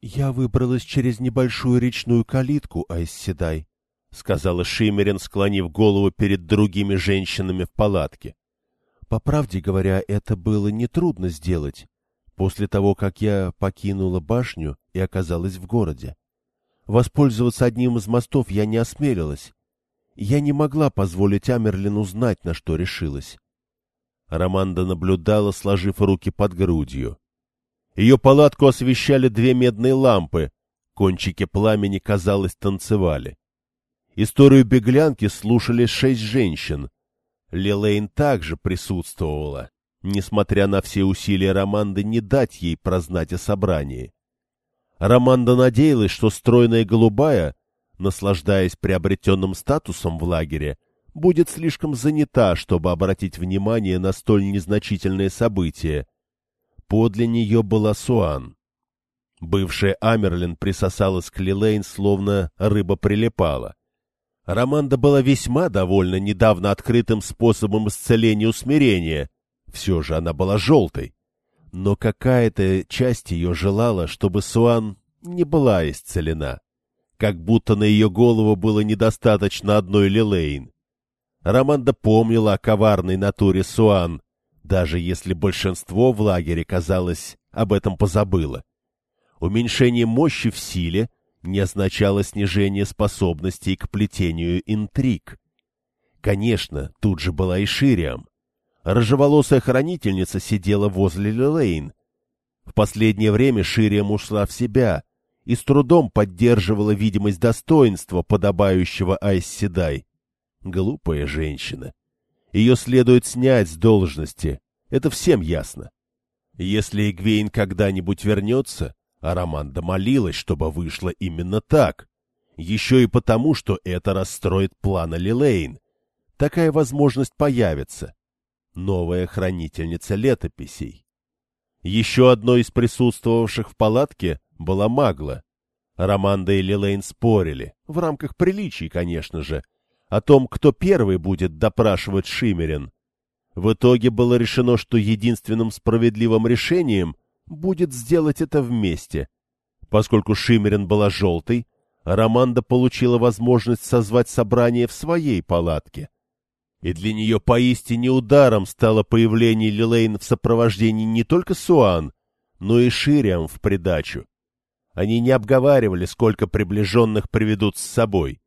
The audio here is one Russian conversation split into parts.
— Я выбралась через небольшую речную калитку, Айсседай, — сказала Шимерин, склонив голову перед другими женщинами в палатке. По правде говоря, это было нетрудно сделать после того, как я покинула башню и оказалась в городе. Воспользоваться одним из мостов я не осмелилась. Я не могла позволить Амерлину знать, на что решилась. Романда наблюдала, сложив руки под грудью. Ее палатку освещали две медные лампы, кончики пламени, казалось, танцевали. Историю беглянки слушали шесть женщин. Лилейн также присутствовала, несмотря на все усилия Романды не дать ей прознать о собрании. Романда надеялась, что стройная голубая, наслаждаясь приобретенным статусом в лагере, будет слишком занята, чтобы обратить внимание на столь незначительное событие, Подле нее была Суан. Бывшая Амерлин присосалась к Лилейн, словно рыба прилипала. Романда была весьма довольна недавно открытым способом исцеления усмирения. Все же она была желтой. Но какая-то часть ее желала, чтобы Суан не была исцелена. Как будто на ее голову было недостаточно одной Лилейн. Романда помнила о коварной натуре Суан, даже если большинство в лагере, казалось, об этом позабыло. Уменьшение мощи в силе не означало снижение способностей к плетению интриг. Конечно, тут же была и Шириам. Рыжеволосая хранительница сидела возле Лилейн. В последнее время Шириам ушла в себя и с трудом поддерживала видимость достоинства, подобающего Айсседай. Глупая женщина. Ее следует снять с должности. Это всем ясно. Если Игвейн когда-нибудь вернется, а Романда молилась, чтобы вышло именно так. Еще и потому, что это расстроит планы Лилейн. Такая возможность появится. Новая хранительница летописей. Еще одной из присутствовавших в палатке была Магла. Романда и Лилейн спорили, в рамках приличий, конечно же, о том, кто первый будет допрашивать Шимерин. В итоге было решено, что единственным справедливым решением будет сделать это вместе. Поскольку Шимерин была желтой, Романда получила возможность созвать собрание в своей палатке. И для нее поистине ударом стало появление Лилейн в сопровождении не только Суан, но и Шириам в придачу. Они не обговаривали, сколько приближенных приведут с собой.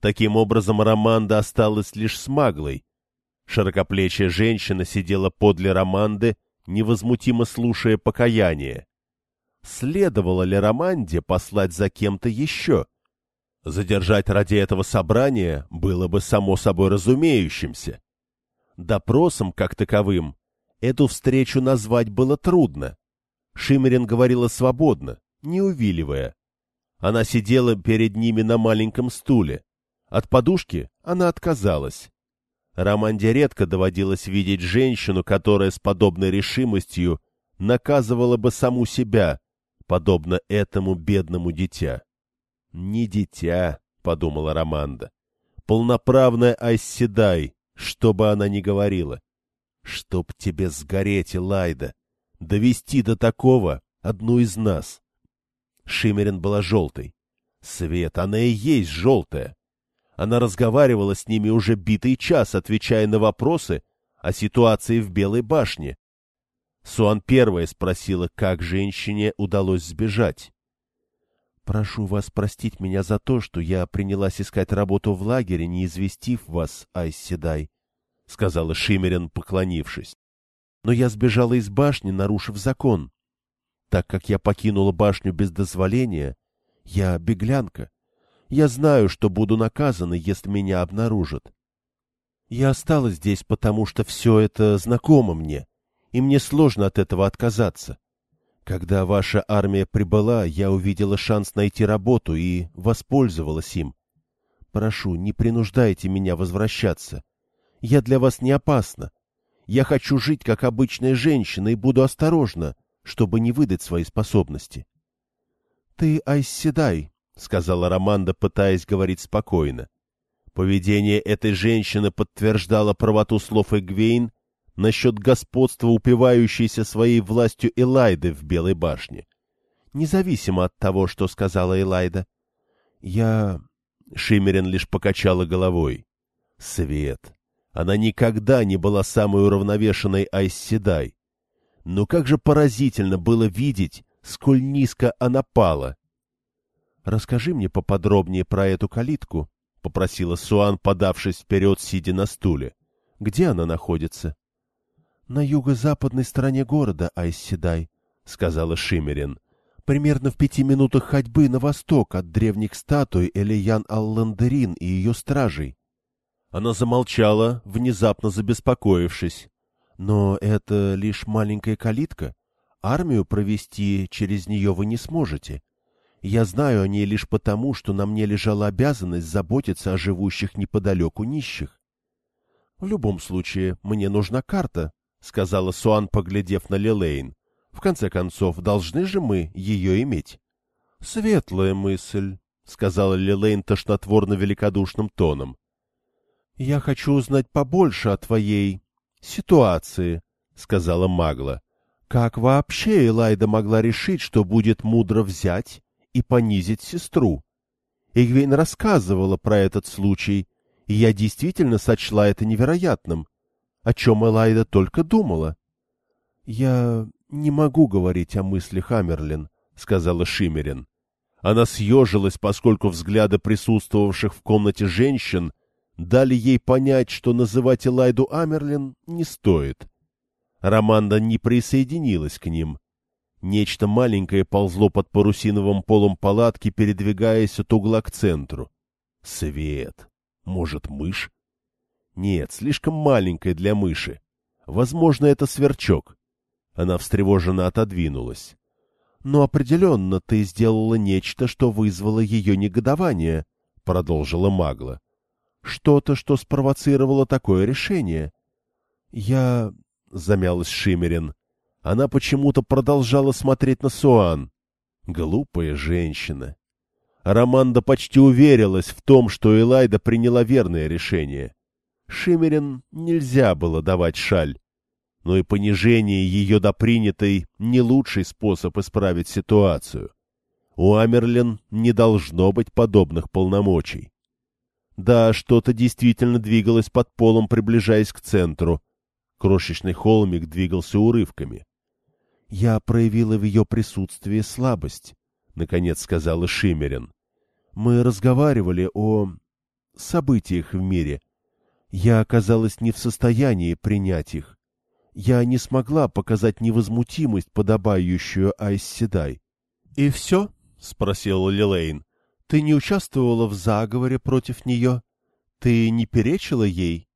Таким образом, Романда осталась лишь с Маглой. Широкоплечья женщина сидела подле Романды, невозмутимо слушая покаяние. Следовало ли Романде послать за кем-то еще? Задержать ради этого собрания было бы само собой разумеющимся. Допросом, как таковым, эту встречу назвать было трудно. Шимерин говорила свободно, не увиливая. Она сидела перед ними на маленьком стуле. От подушки она отказалась. Романде редко доводилось видеть женщину, которая с подобной решимостью наказывала бы саму себя, подобно этому бедному дитя. «Не дитя», — подумала Романда, — «полноправная Айсседай, что бы она ни говорила. Чтоб тебе сгореть, Элайда, довести до такого одну из нас». Шимерин была желтой. Свет, она и есть желтая. Она разговаривала с ними уже битый час, отвечая на вопросы о ситуации в Белой башне. Суан первая спросила, как женщине удалось сбежать. «Прошу вас простить меня за то, что я принялась искать работу в лагере, не известив вас, Айседай», — сказала Шимерин, поклонившись. «Но я сбежала из башни, нарушив закон. Так как я покинула башню без дозволения, я беглянка, я знаю, что буду наказана, если меня обнаружат. Я осталась здесь, потому что все это знакомо мне, и мне сложно от этого отказаться. Когда ваша армия прибыла, я увидела шанс найти работу и воспользовалась им. Прошу, не принуждайте меня возвращаться. Я для вас не опасна. Я хочу жить, как обычная женщина, и буду осторожна, чтобы не выдать свои способности. — Ты Айсседай, — сказала Романда, пытаясь говорить спокойно. Поведение этой женщины подтверждало правоту слов Эгвейн насчет господства, упивающейся своей властью Элайды в Белой башне. независимо от того, что сказала Элайда. Я... Шимерин лишь покачала головой. Свет. Она никогда не была самой уравновешенной Айсседай. Но как же поразительно было видеть, сколь низко она пала. — Расскажи мне поподробнее про эту калитку, — попросила Суан, подавшись вперед, сидя на стуле. — Где она находится? — На юго-западной стороне города, Айсседай, — сказала Шимерин. — Примерно в пяти минутах ходьбы на восток от древних статуй Элиян Алландерин и ее стражей. Она замолчала, внезапно забеспокоившись. Но это лишь маленькая калитка. Армию провести через нее вы не сможете. Я знаю о ней лишь потому, что на мне лежала обязанность заботиться о живущих неподалеку нищих. — В любом случае, мне нужна карта, — сказала Суан, поглядев на Лилейн. — В конце концов, должны же мы ее иметь. — Светлая мысль, — сказала Лилейн тошнотворно-великодушным тоном. — Я хочу узнать побольше о твоей ситуации, — сказала Магла. Как вообще Элайда могла решить, что будет мудро взять и понизить сестру? Игвейн рассказывала про этот случай, и я действительно сочла это невероятным. О чем Элайда только думала. — Я не могу говорить о мыслях Амерлин, — сказала Шимерин. Она съежилась, поскольку взгляды присутствовавших в комнате женщин дали ей понять, что называть Элайду Амерлин не стоит. Романда не присоединилась к ним. Нечто маленькое ползло под парусиновым полом палатки, передвигаясь от угла к центру. Свет. Может, мышь? Нет, слишком маленькая для мыши. Возможно, это сверчок. Она встревоженно отодвинулась. Но определенно ты сделала нечто, что вызвало ее негодование, — продолжила Магла. Что-то, что спровоцировало такое решение. Я... — замялась Шимерин. Она почему-то продолжала смотреть на Суан. Глупая женщина. Романда почти уверилась в том, что Элайда приняла верное решение. Шимерин нельзя было давать шаль. Но и понижение ее до принятой — не лучший способ исправить ситуацию. У Амерлин не должно быть подобных полномочий. Да, что-то действительно двигалось под полом, приближаясь к центру. Крошечный холмик двигался урывками. — Я проявила в ее присутствии слабость, — наконец сказала Шимерин. — Мы разговаривали о событиях в мире. Я оказалась не в состоянии принять их. Я не смогла показать невозмутимость, подобающую Айсседай. — И все? — спросил Лилейн. Ты не участвовала в заговоре против нее? Ты не перечила ей?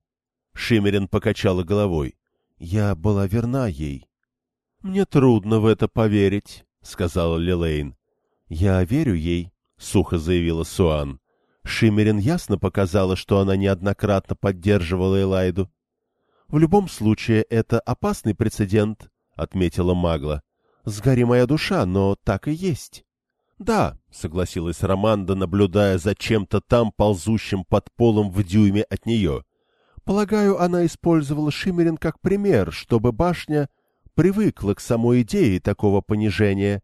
Шимерин покачала головой. Я была верна ей. — Мне трудно в это поверить, — сказала Лилейн. — Я верю ей, — сухо заявила Суан. Шимерин ясно показала, что она неоднократно поддерживала Элайду. — В любом случае, это опасный прецедент, — отметила Магла. — Сгори моя душа, но так и есть. — Да, — согласилась Романда, наблюдая за чем-то там, ползущим под полом в дюйме от нее. — Полагаю, она использовала Шимерин как пример, чтобы башня привыкла к самой идее такого понижения.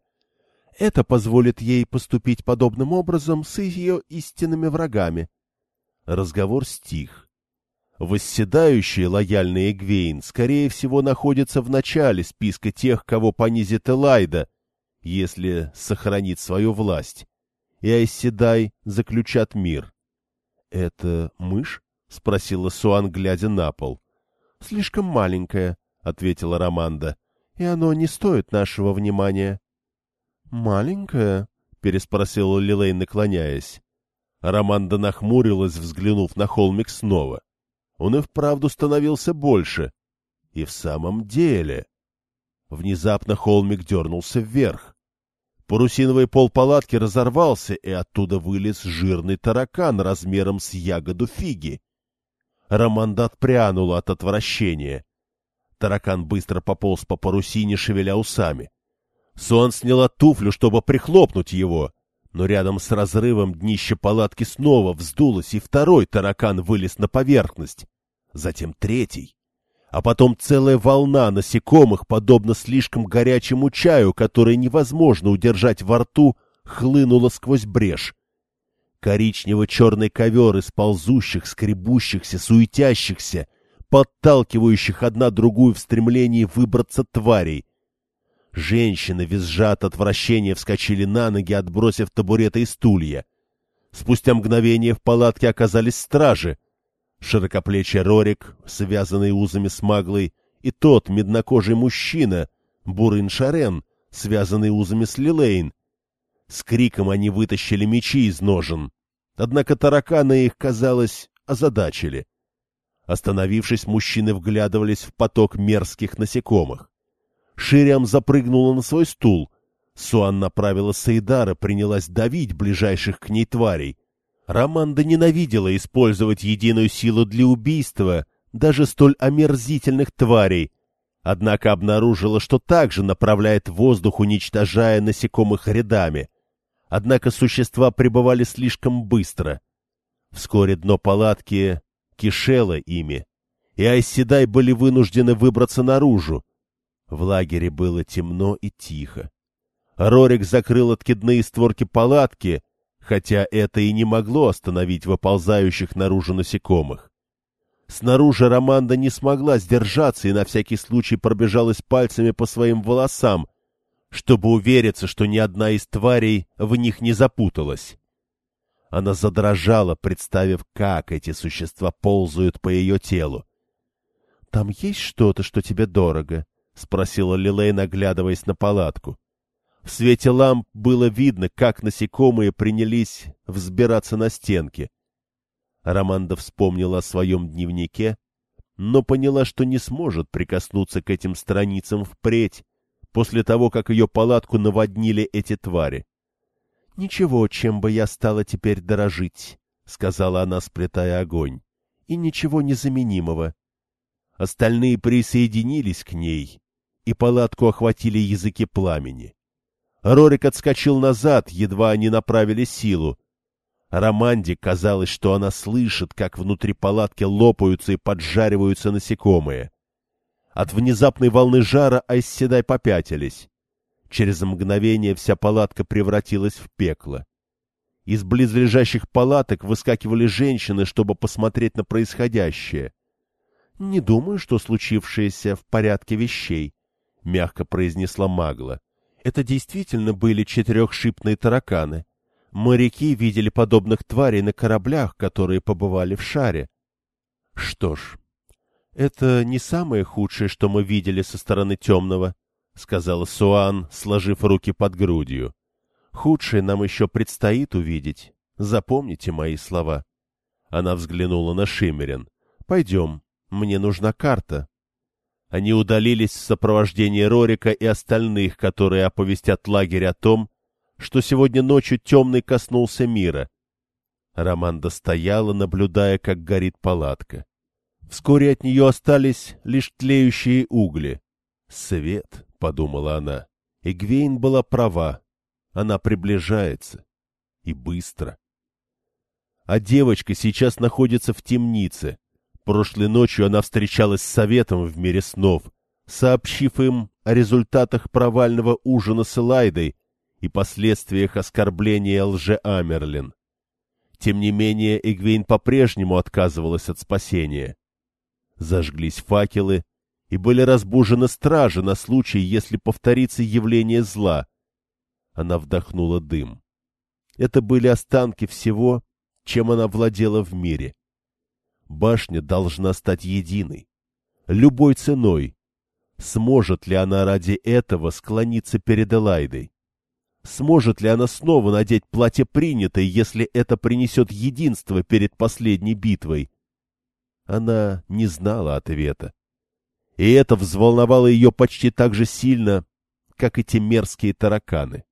Это позволит ей поступить подобным образом с ее истинными врагами. Разговор стих. Восседающий лояльный Эгвейн, скорее всего, находится в начале списка тех, кого понизит Элайда — если сохранит свою власть, и Айседай заключат мир. — Это мышь? — спросила Суан, глядя на пол. — Слишком маленькая, — ответила Романда, — и оно не стоит нашего внимания. — Маленькая? — переспросила Лилей, наклоняясь. Романда нахмурилась, взглянув на холмик снова. Он и вправду становился больше. И в самом деле... Внезапно холмик дернулся вверх. Парусиновый пол палатки разорвался, и оттуда вылез жирный таракан размером с ягоду фиги. Романда отпрянула от отвращения. Таракан быстро пополз по парусине, шевеля усами. Сон сняла туфлю, чтобы прихлопнуть его, но рядом с разрывом днище палатки снова вздулось, и второй таракан вылез на поверхность. Затем третий. а потом целая волна насекомых, подобно слишком горячему чаю, который невозможно удержать во рту, хлынула сквозь брешь. Коричнево-черный ковер из ползущих, скребущихся, суетящихся, подталкивающих одна другую в стремлении выбраться тварей. Женщины, визжа от отвращения, вскочили на ноги, отбросив табуреты и стулья. Спустя мгновение в палатке оказались стражи. Широкоплечий Рорик, связанный узами с маглой, и тот меднокожий мужчина, Бурын Шарен, связанный узами с Лилейн. С криком они вытащили мечи из ножен. Однако тараканы их, казалось, озадачили. Остановившись, мужчины вглядывались в поток мерзких насекомых. Шириам запрыгнула на свой стул. Суан направила Саидара, принялась давить ближайших к ней тварей. Романда ненавидела использовать единую силу для убийства даже столь омерзительных тварей, однако обнаружила, что также направляет воздух, уничтожая насекомых рядами. Однако существа пребывали слишком быстро. Вскоре дно палатки кишело ими, и Айседай были вынуждены выбраться наружу. В лагере было темно и тихо. Рорик закрыл откидные створки палатки, хотя это и не могло остановить выползающих наружу насекомых. Снаружи Романда не смогла сдержаться и на всякий случай пробежалась пальцами по своим волосам, чтобы увериться, что ни одна из тварей в них не запуталась. Она задрожала, представив, как эти существа ползают по ее телу. — Там есть что-то, что тебе дорого? — спросила Лилей, наглядываясь на палатку. В свете ламп было видно, как насекомые принялись взбираться на стенки. Романда вспомнила о своем дневнике, но поняла, что не сможет прикоснуться к этим страницам впредь, после того, как ее палатку наводнили эти твари. — Ничего, чем бы я стала теперь дорожить, — сказала она, сплетая огонь, — и ничего незаменимого. Остальные присоединились к ней, и палатку охватили языки пламени. Рорик отскочил назад, едва они направили силу. Романде казалось, что она слышит, как внутри палатки лопаются и поджариваются насекомые. От внезапной волны жара Айсседай попятились. Через мгновение вся палатка превратилась в пекло. Из близлежащих палаток выскакивали женщины, чтобы посмотреть на происходящее. — Не думаю, что случившееся в порядке вещей, — мягко произнесла Магла. — это действительно были четырехшипные тараканы. Моряки видели подобных тварей на кораблях, которые побывали в шаре. Что ж, это не самое худшее, что мы видели со стороны темного, — сказала Суан, сложив руки под грудью. Худшее нам еще предстоит увидеть. Запомните мои слова. Она взглянула на Шиммерин. — Пойдем, мне нужна карта. Они удалились в сопровождении Рорика и остальных, которые оповестят лагерь о том, что сегодня ночью темный коснулся мира. Романда стояла, наблюдая, как горит палатка. Вскоре от нее остались лишь тлеющие угли. «Свет», — подумала она, — Игвейн была права. Она приближается. И быстро. А девочка сейчас находится в темнице, Прошлой ночью она встречалась с советом в мире снов, сообщив им о результатах провального ужина с Элайдой и последствиях оскорбления лже-Амерлин. Тем не менее, Эгвейн по-прежнему отказывалась от спасения. Зажглись факелы, и были разбужены стражи на случай, если повторится явление зла. Она вдохнула дым. Это были останки всего, чем она владела в мире. Башня должна стать единой. Любой ценой. Сможет ли она ради этого склониться перед Элайдой? Сможет ли она снова надеть платье принятое, если это принесет единство перед последней битвой? Она не знала ответа. И это взволновало ее почти так же сильно, как эти мерзкие тараканы.